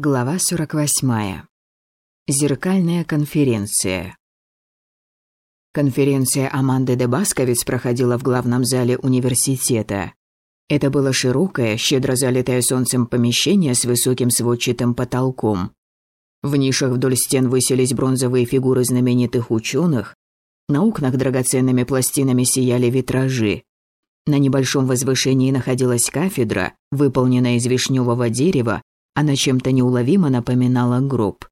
Глава 48. Зеркальная конференция. Конференция Аманды де Басковиц проходила в главном зале университета. Это было широкое, щедро залитое солнцем помещение с высоким сводчатым потолком. В нишах вдоль стен высились бронзовые фигуры знаменитых ученых, на окнах драгоценными пластинами сияли витражи. На небольшом возвышении находилась кафедра, выполненная из вишневого дерева она чем-то неуловимо напоминала гроб.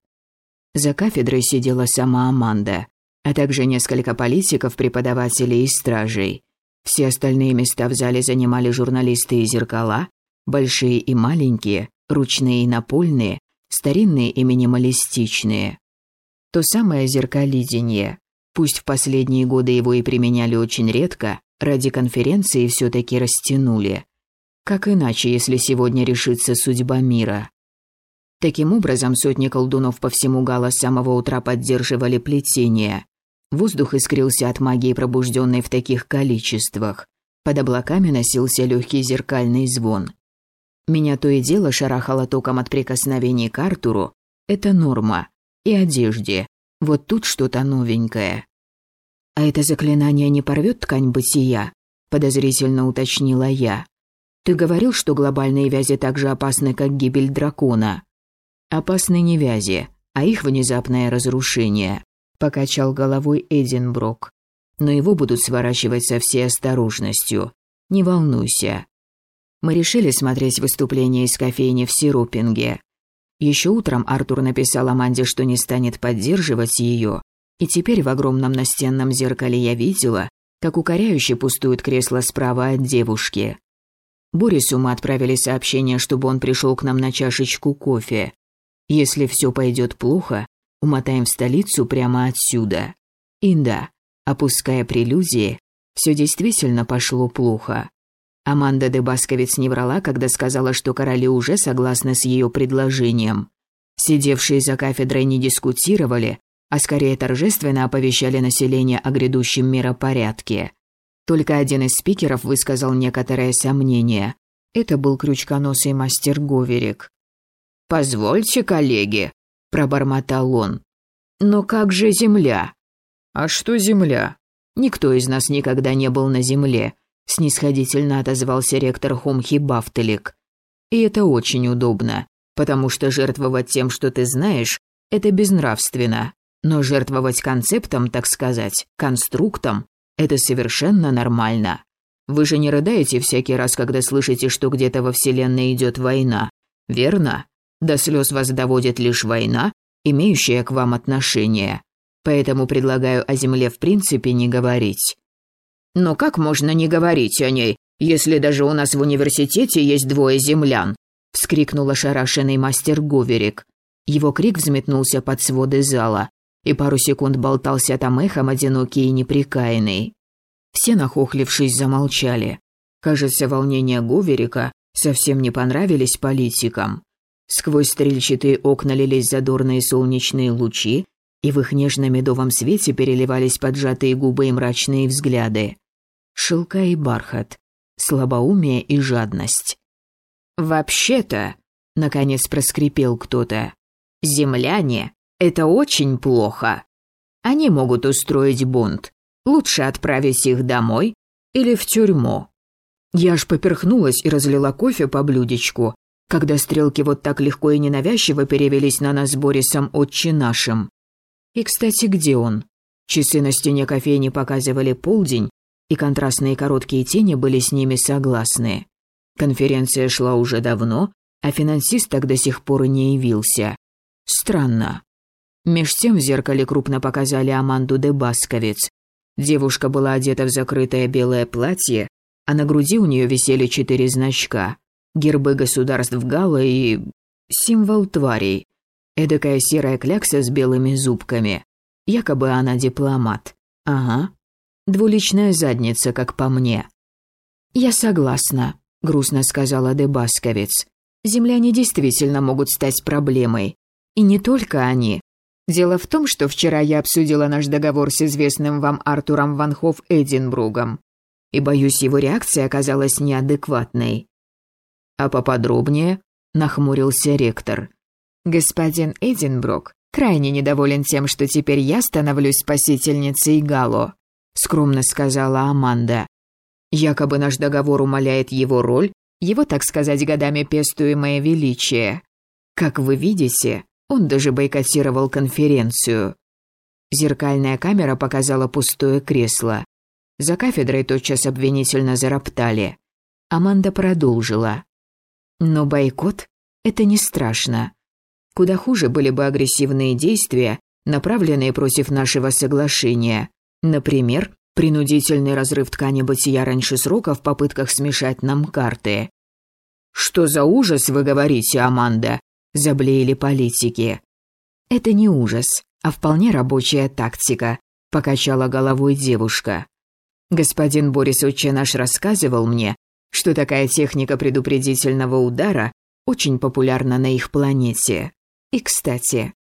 За кафедрой сидела сама Аманда, а также несколько политиков, преподавателей и стражей. Все остальные места в зале занимали журналисты и зеркала, большие и маленькие, ручные и напольные, старинные и минималистичные. То самое зеркалидение. Пусть в последние годы его и применяли очень редко, ради конференции все таки растянули. Как иначе, если сегодня решится судьба мира? Таким образом, сотни колдунов по всему Гала с самого утра поддерживали плетение. Воздух искрился от магии, пробужденной в таких количествах. Под облаками носился легкий зеркальный звон. Меня то и дело шарахало током от прикосновений к Артуру. Это норма. И одежде. Вот тут что-то новенькое. «А это заклинание не порвет ткань бытия?» – подозрительно уточнила я. «Ты говорил, что глобальные вязи так же опасны, как гибель дракона?» Опасны не вязи, а их внезапное разрушение, покачал головой Эдинброк. Но его будут сворачивать со всей осторожностью. Не волнуйся. Мы решили смотреть выступление из кофейни в Сирупинге. Еще утром Артур написал Аманде, что не станет поддерживать ее, и теперь в огромном настенном зеркале я видела, как укоряюще пустует кресло справа от девушки. Борису мы отправили сообщение, чтобы он пришел к нам на чашечку кофе. Если все пойдет плохо, умотаем в столицу прямо отсюда. И да, опуская прелюдии, все действительно пошло плохо. Аманда де Басковец не врала, когда сказала, что короли уже согласны с ее предложением. Сидевшие за кафедрой не дискутировали, а скорее торжественно оповещали население о грядущем миропорядке. Только один из спикеров высказал некоторое сомнение. Это был крючконосый мастер Говерик. «Позвольте, коллеги», – пробормотал он. «Но как же Земля?» «А что Земля?» «Никто из нас никогда не был на Земле», – снисходительно отозвался ректор Хомхи Бафтелик. «И это очень удобно, потому что жертвовать тем, что ты знаешь, это безнравственно. Но жертвовать концептом, так сказать, конструктом, это совершенно нормально. Вы же не рыдаете всякий раз, когда слышите, что где-то во Вселенной идет война, верно? До слез вас доводит лишь война, имеющая к вам отношение. Поэтому предлагаю о земле в принципе не говорить. Но как можно не говорить о ней, если даже у нас в университете есть двое землян? вскрикнул ошарашенный мастер Говерик. Его крик взметнулся под своды зала и пару секунд болтался там эхом одинокий и неприкаянный. Все, нахохлившись, замолчали. Кажется, волнения Говерика совсем не понравились политикам. Сквозь стрельчатые окна лились задорные солнечные лучи, и в их нежно-медовом свете переливались поджатые губы и мрачные взгляды. Шелка и бархат, слабоумие и жадность. «Вообще-то», — наконец проскрипел кто-то, — «земляне — это очень плохо. Они могут устроить бунт. Лучше отправить их домой или в тюрьму». Я аж поперхнулась и разлила кофе по блюдечку, когда стрелки вот так легко и ненавязчиво перевелись на нас с Борисом «Отче нашим». И, кстати, где он? Часы на стене кофейни показывали полдень, и контрастные короткие тени были с ними согласны. Конференция шла уже давно, а финансист так до сих пор и не явился. Странно. Меж тем в зеркале крупно показали Аманду де Басковец. Девушка была одета в закрытое белое платье, а на груди у нее висели четыре значка гербы государств Гала и... символ тварей. Эдакая серая клякса с белыми зубками. Якобы она дипломат. Ага. Двуличная задница, как по мне. «Я согласна», — грустно сказала Дебасковец. «Земляне действительно могут стать проблемой. И не только они. Дело в том, что вчера я обсудила наш договор с известным вам Артуром Ванхоф Эдинбругом. И, боюсь, его реакция оказалась неадекватной. «А поподробнее?» – нахмурился ректор. Господин Эдинброк крайне недоволен тем, что теперь я становлюсь спасительницей Гало, скромно сказала Аманда. Якобы наш договор умаляет его роль, его, так сказать, годами пестуемое величие. Как вы видите, он даже бойкотировал конференцию. Зеркальная камера показала пустое кресло. За кафедрой тотчас обвинительно зароптали. Аманда продолжила. Но бойкот – это не страшно. Куда хуже были бы агрессивные действия, направленные против нашего соглашения. Например, принудительный разрыв ткани бытия раньше срока в попытках смешать нам карты. «Что за ужас вы говорите, Аманда?» – заблеяли политики. «Это не ужас, а вполне рабочая тактика», – покачала головой девушка. Господин Борис Отче наш рассказывал мне, что такая техника предупредительного удара очень популярна на их планете. И, кстати,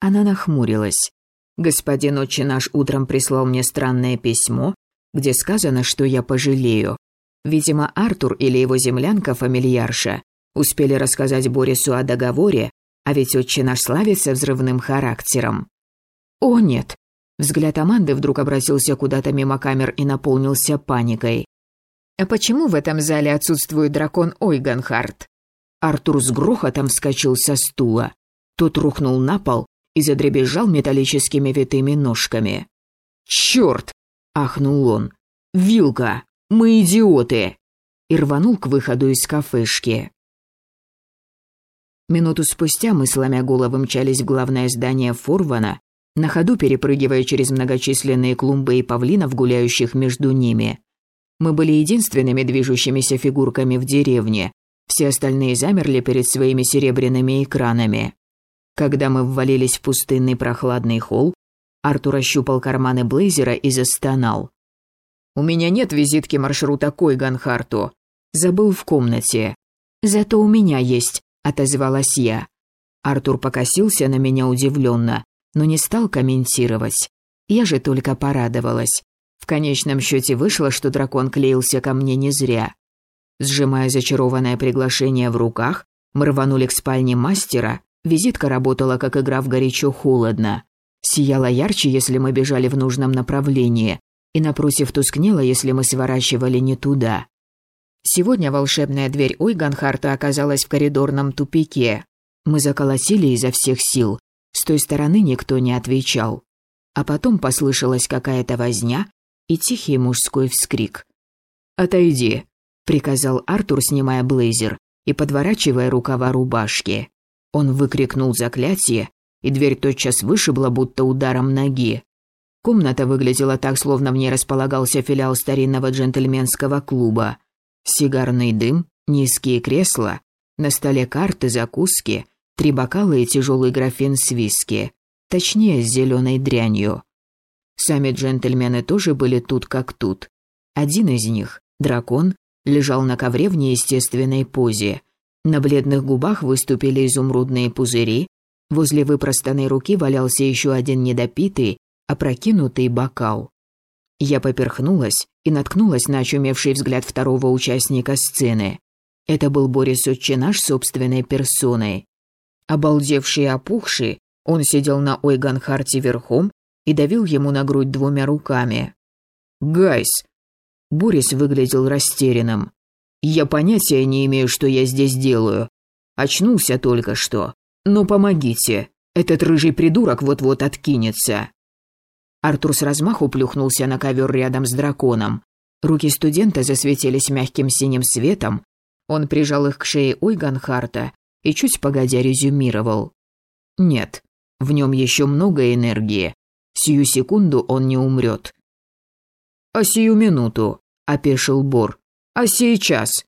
она нахмурилась. Господин Отче наш утром прислал мне странное письмо, где сказано, что я пожалею. Видимо, Артур или его землянка-фамильярша успели рассказать Борису о договоре, а ведь Отче наш славится взрывным характером. О, нет, Взгляд Аманды вдруг обратился куда-то мимо камер и наполнился паникой. «А почему в этом зале отсутствует дракон Ойганхарт?» Артур с грохотом вскочил со стула. Тот рухнул на пол и задребезжал металлическими витыми ножками. «Чёрт!» – ахнул он. «Вилка! Мы идиоты!» И рванул к выходу из кафешки. Минуту спустя мы, сломя головы, мчались в главное здание Форвана, на ходу перепрыгивая через многочисленные клумбы и павлинов, гуляющих между ними. Мы были единственными движущимися фигурками в деревне, все остальные замерли перед своими серебряными экранами. Когда мы ввалились в пустынный прохладный холл, Артур ощупал карманы блейзера и застонал. «У меня нет визитки маршрута к Ойганхарту. Забыл в комнате. Зато у меня есть», — отозвалась я. Артур покосился на меня удивленно, но не стал комментировать. Я же только порадовалась. В конечном счете вышло, что дракон клеился ко мне не зря. Сжимая зачарованное приглашение в руках, мы рванули к спальне мастера, визитка работала как игра в горячо-холодно. Сияла ярче, если мы бежали в нужном направлении, и напротив тускнела, если мы сворачивали не туда. Сегодня волшебная дверь Ойганхарта оказалась в коридорном тупике. Мы заколотили изо всех сил, с той стороны никто не отвечал. А потом послышалась какая-то возня и тихий мужской вскрик. «Отойди», — приказал Артур, снимая блейзер и подворачивая рукава рубашки. Он выкрикнул заклятие, и дверь тотчас вышибла, будто ударом ноги. Комната выглядела так, словно в ней располагался филиал старинного джентльменского клуба. Сигарный дым, низкие кресла, на столе карты, закуски, Три бокала и тяжелый графин с виски. Точнее, с зеленой дрянью. Сами джентльмены тоже были тут как тут. Один из них, дракон, лежал на ковре в неестественной позе. На бледных губах выступили изумрудные пузыри, возле выпростанной руки валялся еще один недопитый, опрокинутый бокал. Я поперхнулась и наткнулась на очумевший взгляд второго участника сцены. Это был Борис Отчинаш собственной персоной. Обалдевший и опухший, он сидел на Ойганхарте верхом и давил ему на грудь двумя руками. «Гайс!» Борис выглядел растерянным. «Я понятия не имею, что я здесь делаю. Очнулся только что. Но помогите, этот рыжий придурок вот-вот откинется». Артур с размаху плюхнулся на ковер рядом с драконом. Руки студента засветились мягким синим светом. Он прижал их к шее Ойганхарта и чуть погодя резюмировал. «Нет, в нем еще много энергии. Сию секунду он не умрет». «А сию минуту», – опешил Бор. «А сейчас?»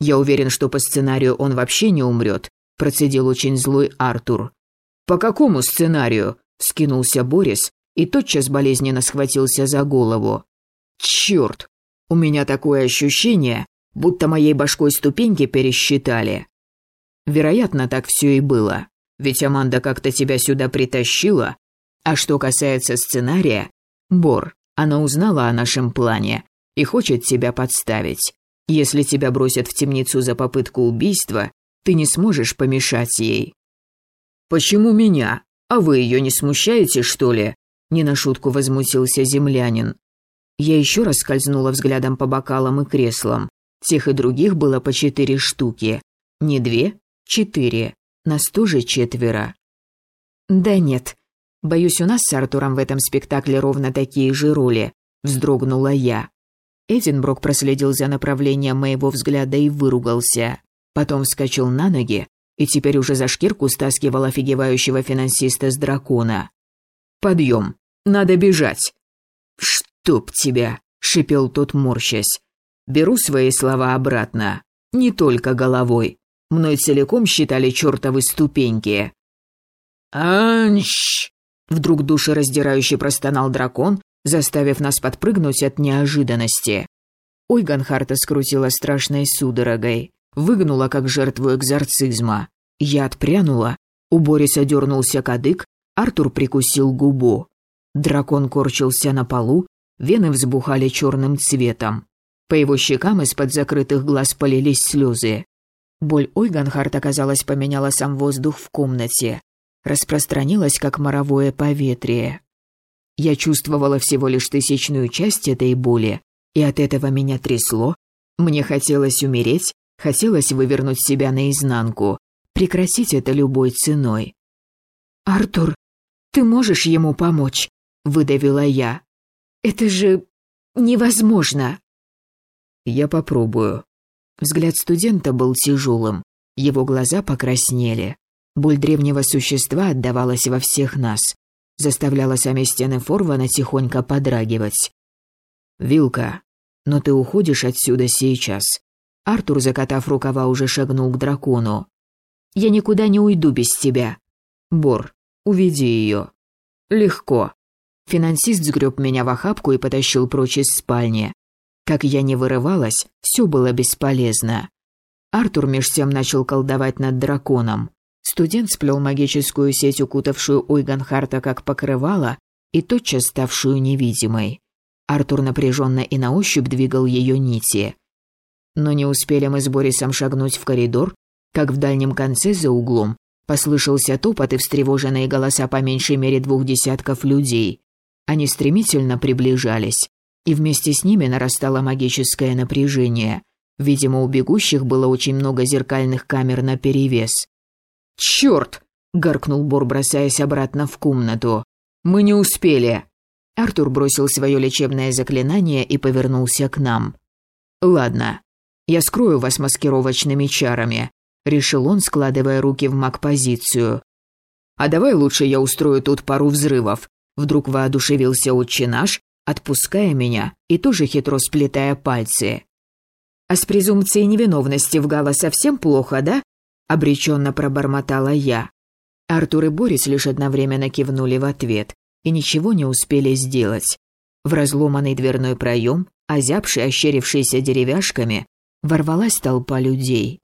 «Я уверен, что по сценарию он вообще не умрет», – процедил очень злой Артур. «По какому сценарию?» – скинулся Борис и тотчас болезненно схватился за голову. «Черт! У меня такое ощущение, будто моей башкой ступеньки пересчитали». Вероятно, так все и было. Ведь Аманда как-то тебя сюда притащила. А что касается сценария, Бор, она узнала о нашем плане и хочет тебя подставить. Если тебя бросят в темницу за попытку убийства, ты не сможешь помешать ей. «Почему меня? А вы ее не смущаете, что ли?» Не на шутку возмутился землянин. Я еще раз скользнула взглядом по бокалам и креслам. Тех и других было по четыре штуки. Не две, четыре. Нас тоже четверо. Да нет. Боюсь, у нас с Артуром в этом спектакле ровно такие же роли. Вздрогнула я. Эдинброк проследил за направлением моего взгляда и выругался. Потом вскочил на ноги и теперь уже за шкирку стаскивал офигевающего финансиста с дракона. «Подъем! Надо бежать!» «Чтоб тебя!» — шипел тот, морщась. «Беру свои слова обратно. Не только головой. Мной целиком считали чертовы ступеньки». «Анщ!» — вдруг душераздирающе простонал дракон, заставив нас подпрыгнуть от неожиданности. Ольган Харта скрутила страшной судорогой, выгнула как жертву экзорцизма. Я отпрянула, у Бориса дернулся кадык, Артур прикусил губу. Дракон корчился на полу, вены взбухали черным цветом. По его щекам из-под закрытых глаз полились слезы. Боль Ойганхарта, казалось, поменяла сам воздух в комнате. Распространилась, как моровое поветрие. Я чувствовала всего лишь тысячную часть этой боли, и от этого меня трясло. Мне хотелось умереть, хотелось вывернуть себя наизнанку, прекратить это любой ценой. «Артур, ты можешь ему помочь?» – выдавила я. «Это же невозможно!» «Я попробую». Взгляд студента был тяжелым, его глаза покраснели. Боль древнего существа отдавалась во всех нас заставляла сами стены Форвана тихонько подрагивать. «Вилка, но ты уходишь отсюда сейчас». Артур, закатав рукава, уже шагнул к дракону. «Я никуда не уйду без тебя». «Бор, уведи ее». «Легко». Финансист сгреб меня в охапку и потащил прочь из спальни. Как я не вырывалась, все было бесполезно. Артур меж тем начал колдовать над драконом. Студент сплел магическую сеть, укутавшую Ойганхарта как покрывало, и тотчас ставшую невидимой. Артур напряженно и на ощупь двигал ее нити. Но не успели мы с Борисом шагнуть в коридор, как в дальнем конце за углом послышался топот и встревоженные голоса по меньшей мере двух десятков людей. Они стремительно приближались, и вместе с ними нарастало магическое напряжение. Видимо, у бегущих было очень много зеркальных камер наперевес. «Чёрт!» — гаркнул Бор, бросаясь обратно в комнату. «Мы не успели!» Артур бросил свое лечебное заклинание и повернулся к нам. «Ладно, я скрою вас маскировочными чарами», — решил он, складывая руки в маг-позицию. «А давай лучше я устрою тут пару взрывов», — вдруг воодушевился отче наш, отпуская меня и тоже хитро сплетая пальцы. «А с презумпцией невиновности в Гала совсем плохо, да?» Обреченно пробормотала я. Артур и Борис лишь одновременно кивнули в ответ и ничего не успели сделать. В разломанный дверной проем, озябший, ощерившийся деревяшками, ворвалась толпа людей.